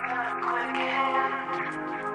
got a quick hand.